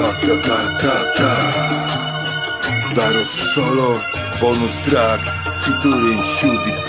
Tak, tak, tak, tak, tak. Daros solo, bonus track, featuring Shudi P.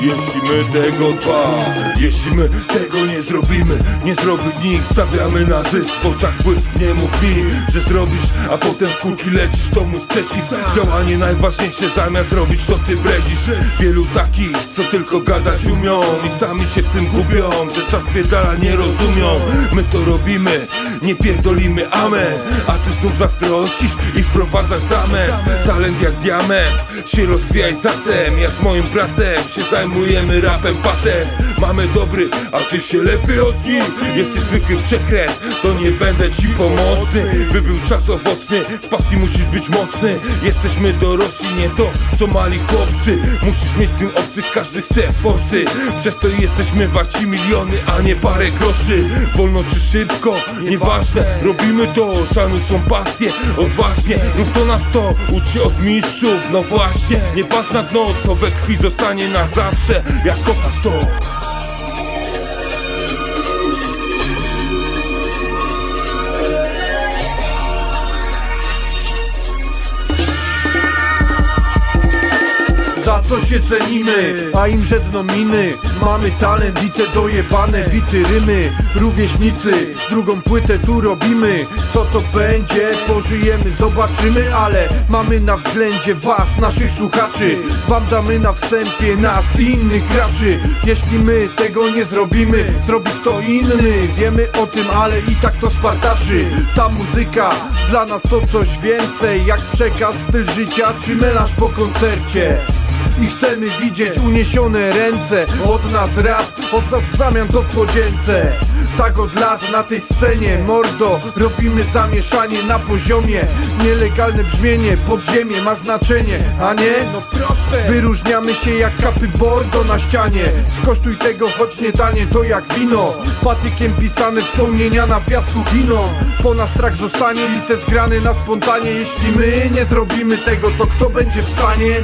Jeśli my tego dwa, jeśli my tego nie zrobimy, nie zrobi nikt, stawiamy na zysk, w oczach błysk, nie mów mi, że zrobisz, a potem w kulki lecisz, to mój sprzeciw, działanie najważniejsze, zamiast robić to ty bredzisz, wielu takich, co tylko gadać umią i sami się w tym gubią, że czas biedala nie rozumią, my to robimy, nie pierdolimy, amen, a ty znów zazdrościsz i wprowadzasz zamę, talent jak diament, się rozwijaj zatem, ja z moim bratem się zajmujemy rapem patem Mamy dobry, a ty się lepiej od nich Jesteś zwykły przekręt, to nie będę ci pomocny. By był czas owocny, w pasji musisz być mocny. Jesteśmy dorośli, nie to co mali chłopcy. Musisz mieć w tym obcych, każdy chce forsy. Przez to jesteśmy waci miliony, a nie parę groszy. Wolno czy szybko, nieważne, robimy to Szanuj swą pasję, odważnie Rób to na sto, ucz się od mistrzów No właśnie, nie patrz na dno, to we krwi zostanie na zawsze Jak kochasz to Za co się cenimy, a im żedno miny. Mamy talent i te dojebane bity rymy. Rówieśnicy, drugą płytę tu robimy. Co to będzie, pożyjemy, zobaczymy Ale mamy na względzie was, naszych słuchaczy. Wam damy na wstępie nas i innych graczy. Jeśli my tego nie zrobimy, zrobi kto inny. Wiemy o tym, ale i tak to spartaczy. Ta muzyka, dla nas to coś więcej Jak przekaz, styl życia czy melanż po koncercie i chcemy widzieć uniesione ręce Od nas rap, od was w zamian to w podzięce. Tak od lat na tej scenie Mordo, robimy zamieszanie na poziomie. Nielegalne brzmienie, podziemie ma znaczenie A nie? No proste. Wyróżniamy się jak kapy bordo na ścianie. Skosztuj tego, choć nie danie to jak wino. Patykiem pisane wspomnienia na piasku giną. Po nas trak zostanie lite zgrany na spontanie. Jeśli my nie zrobimy tego, to kto będzie w stanie?